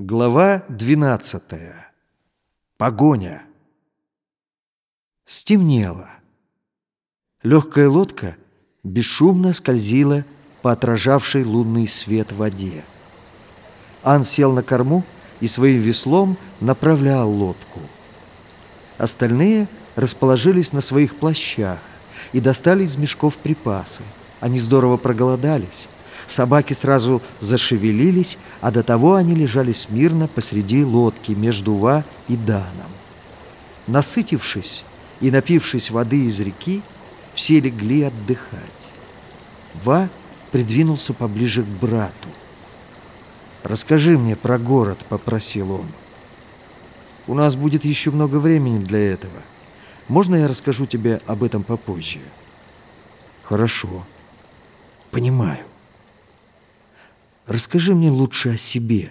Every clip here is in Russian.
Глава 12. Погоня. Стемнело. Легкая лодка бесшумно скользила по отражавшей лунный свет воде. Ан сел на корму и своим веслом направлял лодку. Остальные расположились на своих плащах и достали из мешков припасы. Они здорово проголодались. Собаки сразу зашевелились, а до того они лежали смирно посреди лодки между Ва и Даном. Насытившись и напившись воды из реки, все легли отдыхать. Ва придвинулся поближе к брату. «Расскажи мне про город», — попросил он. «У нас будет еще много времени для этого. Можно я расскажу тебе об этом попозже?» «Хорошо. Понимаю». Расскажи мне лучше о себе.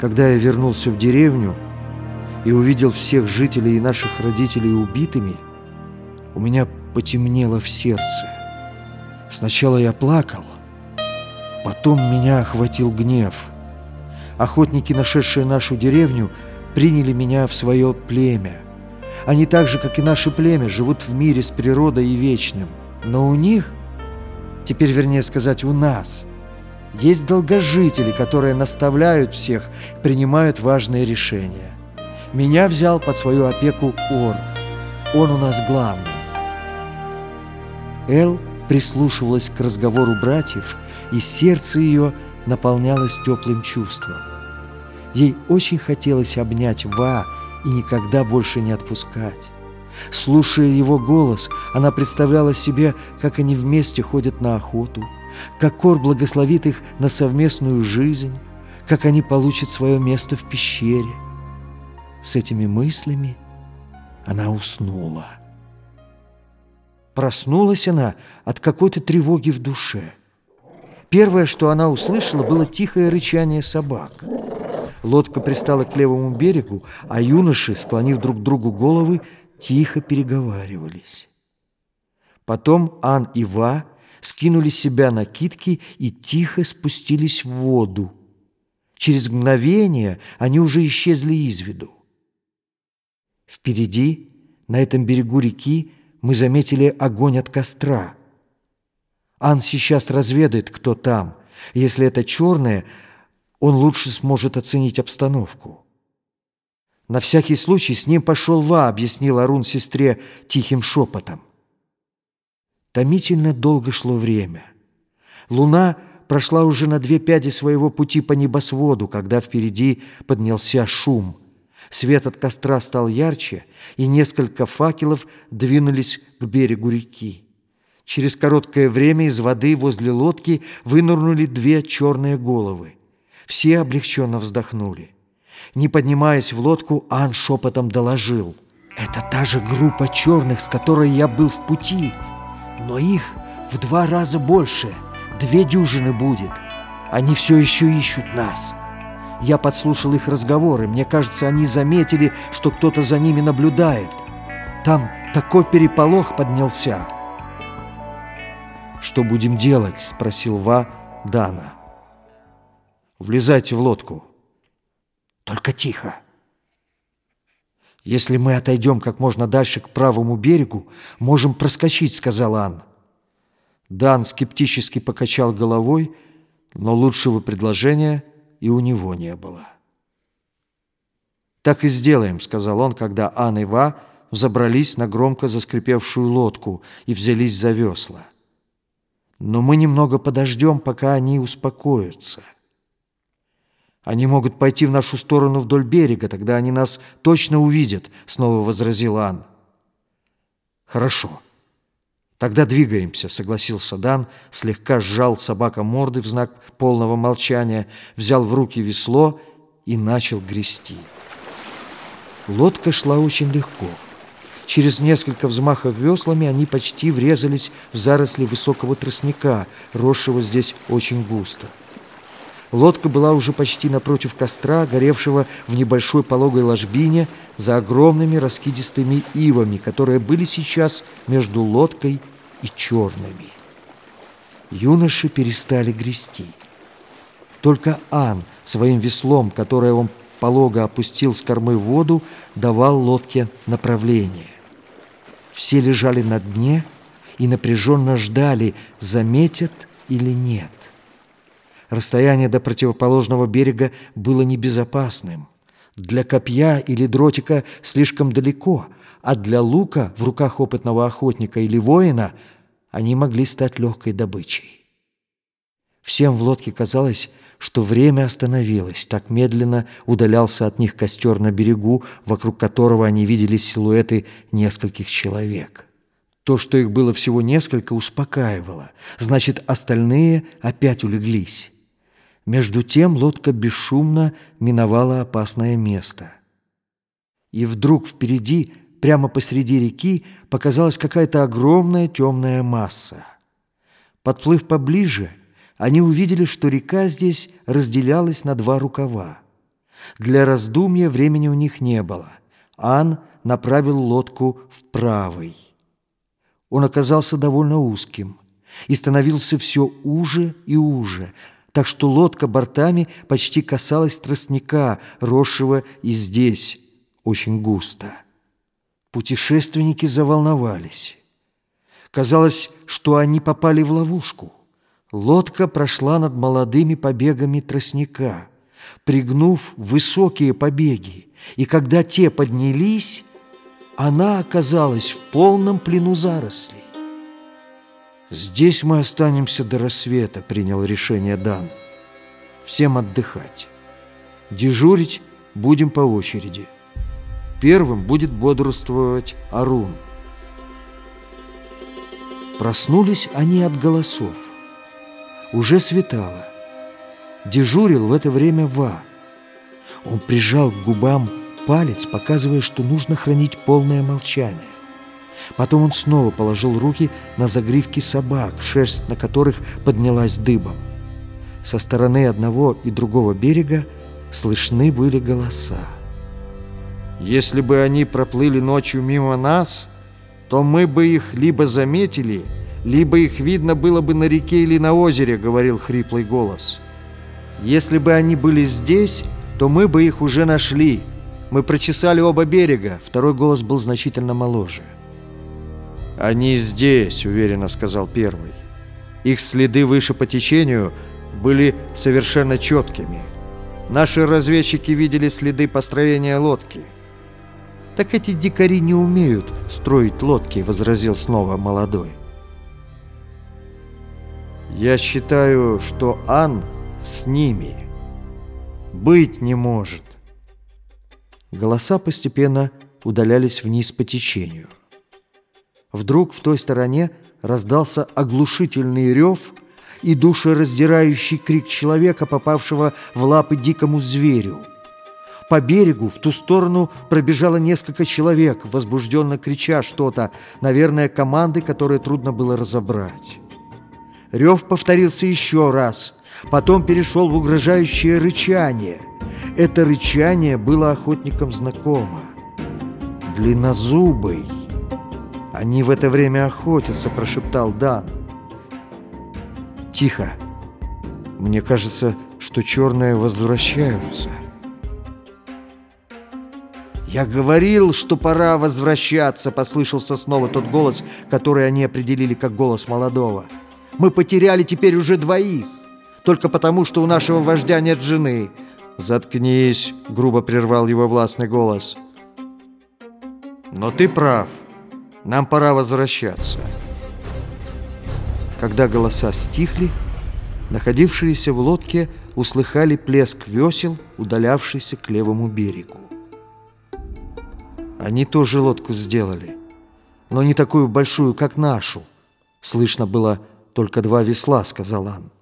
Когда я вернулся в деревню и увидел всех жителей и наших родителей убитыми, у меня потемнело в сердце. Сначала я плакал, потом меня охватил гнев. Охотники, нашедшие нашу деревню, приняли меня в свое племя. Они так же, как и наше племя, живут в мире с природой и вечным. Но у них теперь вернее сказать у нас, есть долгожители, которые наставляют всех, принимают важные решения. Меня взял под свою опеку Ор. Он у нас главный. Эл прислушивалась к разговору братьев, и сердце ее наполнялось теплым чувством. Ей очень хотелось обнять Ва и никогда больше не отпускать. Слушая его голос, она представляла себе, как они вместе ходят на охоту, как Кор благословит их на совместную жизнь, как они получат свое место в пещере. С этими мыслями она уснула. Проснулась она от какой-то тревоги в душе. Первое, что она услышала, было тихое рычание собак. Лодка пристала к левому берегу, а юноши, склонив друг к другу головы, тихо переговаривались. Потом Ан и Ва скинули с себя накидки и тихо спустились в воду. Через мгновение они уже исчезли из виду. Впереди, на этом берегу реки, мы заметили огонь от костра. Ан сейчас разведает, кто там. Если это черное, он лучше сможет оценить обстановку. На всякий случай с ним пошел Ва, объяснил Арун сестре тихим шепотом. Томительно долго шло время. Луна прошла уже на две пяди своего пути по небосводу, когда впереди поднялся шум. Свет от костра стал ярче, и несколько факелов двинулись к берегу реки. Через короткое время из воды возле лодки вынырнули две черные головы. Все облегченно вздохнули. Не поднимаясь в лодку, Ан шепотом доложил. «Это та же группа черных, с которой я был в пути, но их в два раза больше, две дюжины будет. Они все еще ищут нас». Я подслушал их разговоры. Мне кажется, они заметили, что кто-то за ними наблюдает. Там такой переполох поднялся. «Что будем делать?» — спросил Ва Дана. «Влезайте в лодку». Только тихо. Если мы отойдем как можно дальше к правому берегу, можем проскочить, сказал Ан. Дан скептически покачал головой, но лучшего предложения и у него не было. «Так и сделаем», — сказал он, когда Ан и Ва взобрались на громко заскрипевшую лодку и взялись за весла. «Но мы немного подождем, пока они успокоятся». Они могут пойти в нашу сторону вдоль берега, тогда они нас точно увидят, снова возразил Ан. Хорошо. Тогда двигаемся, согласился Дан, слегка сжал собака морды в знак полного молчания, взял в руки весло и начал грести. Лодка шла очень легко. Через несколько взмахов веслами они почти врезались в заросли высокого тростника, росшего здесь очень густо. Лодка была уже почти напротив костра, горевшего в небольшой пологой ложбине за огромными раскидистыми ивами, которые были сейчас между лодкой и черными. юноши перестали грести. Только Ан своим веслом, которое он полого опустил с кормы в воду, давал лодке направление. Все лежали на дне и напряженно ждали, заметят или нет. Расстояние до противоположного берега было небезопасным. Для копья или дротика слишком далеко, а для лука в руках опытного охотника или воина они могли стать легкой добычей. Всем в лодке казалось, что время остановилось, так медленно удалялся от них костер на берегу, вокруг которого они видели силуэты нескольких человек. То, что их было всего несколько, успокаивало. Значит, остальные опять улеглись. Между тем лодка бесшумно миновала опасное место. И вдруг впереди, прямо посреди реки, показалась какая-то огромная темная масса. Подплыв поближе, они увидели, что река здесь разделялась на два рукава. Для раздумья времени у них не было. Ан направил лодку в правый. Он оказался довольно узким и становился все уже и уже, так что лодка бортами почти касалась тростника, росшего и здесь очень густо. Путешественники заволновались. Казалось, что они попали в ловушку. Лодка прошла над молодыми побегами тростника, пригнув высокие побеги, и когда те поднялись, она оказалась в полном плену зарослей. «Здесь мы останемся до рассвета», — принял решение Дан. «Всем отдыхать. Дежурить будем по очереди. Первым будет бодрствовать Арун». Проснулись они от голосов. Уже светало. Дежурил в это время Ва. Он прижал к губам палец, показывая, что нужно хранить полное молчание. Потом он снова положил руки на загривки собак, шерсть на которых поднялась дыбом. Со стороны одного и другого берега слышны были голоса. «Если бы они проплыли ночью мимо нас, то мы бы их либо заметили, либо их видно было бы на реке или на озере», — говорил хриплый голос. «Если бы они были здесь, то мы бы их уже нашли. Мы прочесали оба берега». Второй голос был значительно моложе. «Они здесь», — уверенно сказал первый. Их следы выше по течению были совершенно четкими. Наши разведчики видели следы построения лодки. «Так эти дикари не умеют строить лодки», — возразил снова молодой. «Я считаю, что Ан с ними. Быть не может». Голоса постепенно удалялись вниз по течению. Вдруг в той стороне раздался оглушительный рев и душераздирающий крик человека, попавшего в лапы дикому зверю. По берегу в ту сторону пробежало несколько человек, возбужденно крича что-то, наверное, команды, которые трудно было разобрать. Рев повторился еще раз, потом перешел в угрожающее рычание. Это рычание было охотникам знакомо. Длиннозубый. «Они в это время охотятся», — прошептал Дан. «Тихо. Мне кажется, что черные возвращаются». «Я говорил, что пора возвращаться», — послышался снова тот голос, который они определили как голос молодого. «Мы потеряли теперь уже двоих, только потому, что у нашего вождя нет жены». «Заткнись», — грубо прервал его властный голос. «Но ты прав». Нам пора возвращаться. Когда голоса стихли, находившиеся в лодке услыхали плеск весел, удалявшийся к левому берегу. Они тоже лодку сделали, но не такую большую, как нашу. Слышно было только два весла, сказал Ан.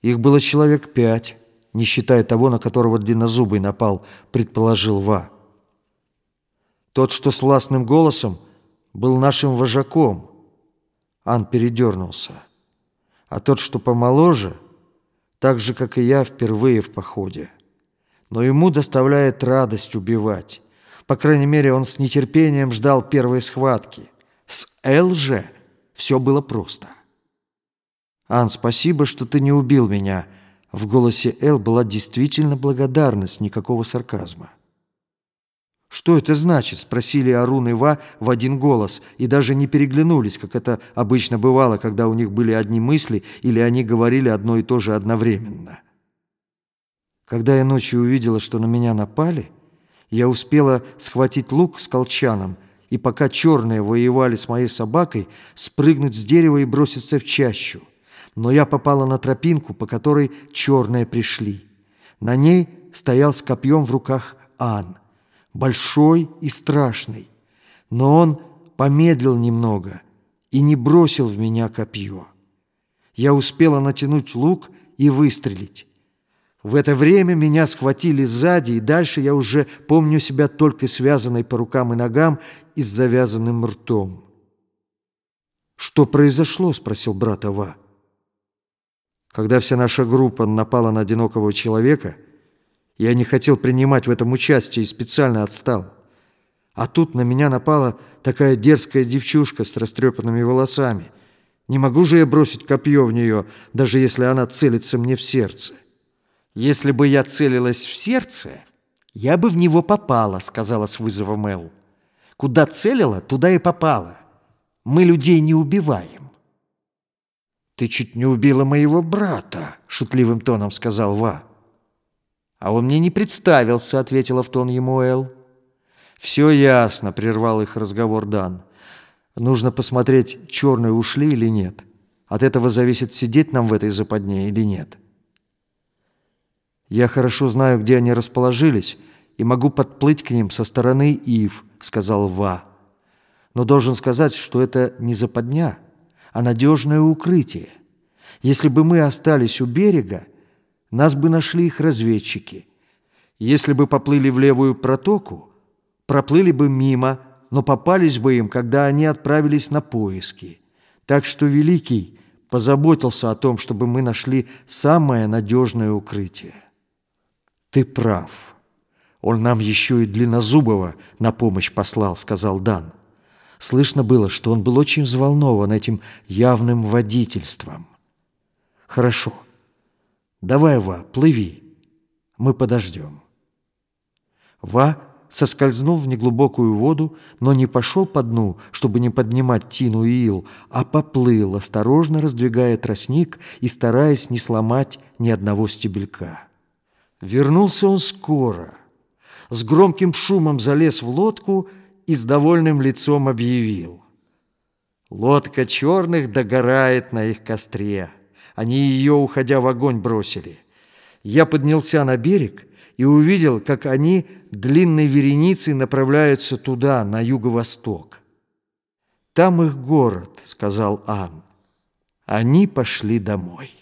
Их было человек пять, не считая того, на которого длиннозубый напал, предположил Ва. Тот, что с властным голосом, был нашим вожаком. Ан передернулся. А тот, что помоложе, так же, как и я, впервые в походе. Но ему доставляет радость убивать. По крайней мере, он с нетерпением ждал первой схватки. С Эл все было просто. «Ан, спасибо, что ты не убил меня». В голосе Эл была действительно благодарность, никакого сарказма. «Что это значит?» — спросили Арун и Ва в один голос и даже не переглянулись, как это обычно бывало, когда у них были одни мысли или они говорили одно и то же одновременно. Когда я ночью увидела, что на меня напали, я успела схватить лук с колчаном и, пока черные воевали с моей собакой, спрыгнуть с дерева и броситься в чащу. Но я попала на тропинку, по которой черные пришли. На ней стоял с копьем в руках Ан, большой и страшный. Но он помедлил немного и не бросил в меня копье. Я успела натянуть лук и выстрелить. В это время меня схватили сзади, и дальше я уже помню себя только связанной по рукам и ногам и с завязанным ртом. «Что произошло?» — спросил брат Ава. Когда вся наша группа напала на одинокого человека, я не хотел принимать в этом участие и специально отстал. А тут на меня напала такая дерзкая девчушка с растрепанными волосами. Не могу же я бросить копье в нее, даже если она целится мне в сердце. «Если бы я целилась в сердце, я бы в него попала», — сказала с вызовом Эл. «Куда целила, туда и попала. Мы людей не убиваем». «Ты чуть не убила моего брата», — шутливым тоном сказал Ва. «А он мне не представился», — ответила в тон ему Эл. «Все ясно», — прервал их разговор Дан. «Нужно посмотреть, черные ушли или нет. От этого зависит, сидеть нам в этой западне или нет». «Я хорошо знаю, где они расположились, и могу подплыть к ним со стороны Ив», — сказал Ва. «Но должен сказать, что это не западня, а надежное укрытие. Если бы мы остались у берега, нас бы нашли их разведчики. Если бы поплыли в левую протоку, проплыли бы мимо, но попались бы им, когда они отправились на поиски. Так что Великий позаботился о том, чтобы мы нашли самое надежное укрытие. «Ты прав. Он нам еще и Длиннозубого на помощь послал», — сказал Дан. Слышно было, что он был очень взволнован этим явным водительством. «Хорошо. Давай, Ва, плыви. Мы подождем». Ва соскользнул в неглубокую воду, но не пошел по дну, чтобы не поднимать тину и ил, а поплыл, осторожно раздвигая тростник и стараясь не сломать ни одного стебелька. Вернулся он скоро. С громким шумом залез в лодку и с довольным лицом объявил. Лодка черных догорает на их костре. Они ее, уходя в огонь, бросили. Я поднялся на берег и увидел, как они длинной вереницей направляются туда, на юго-восток. «Там их город», — сказал Ан. Они пошли домой.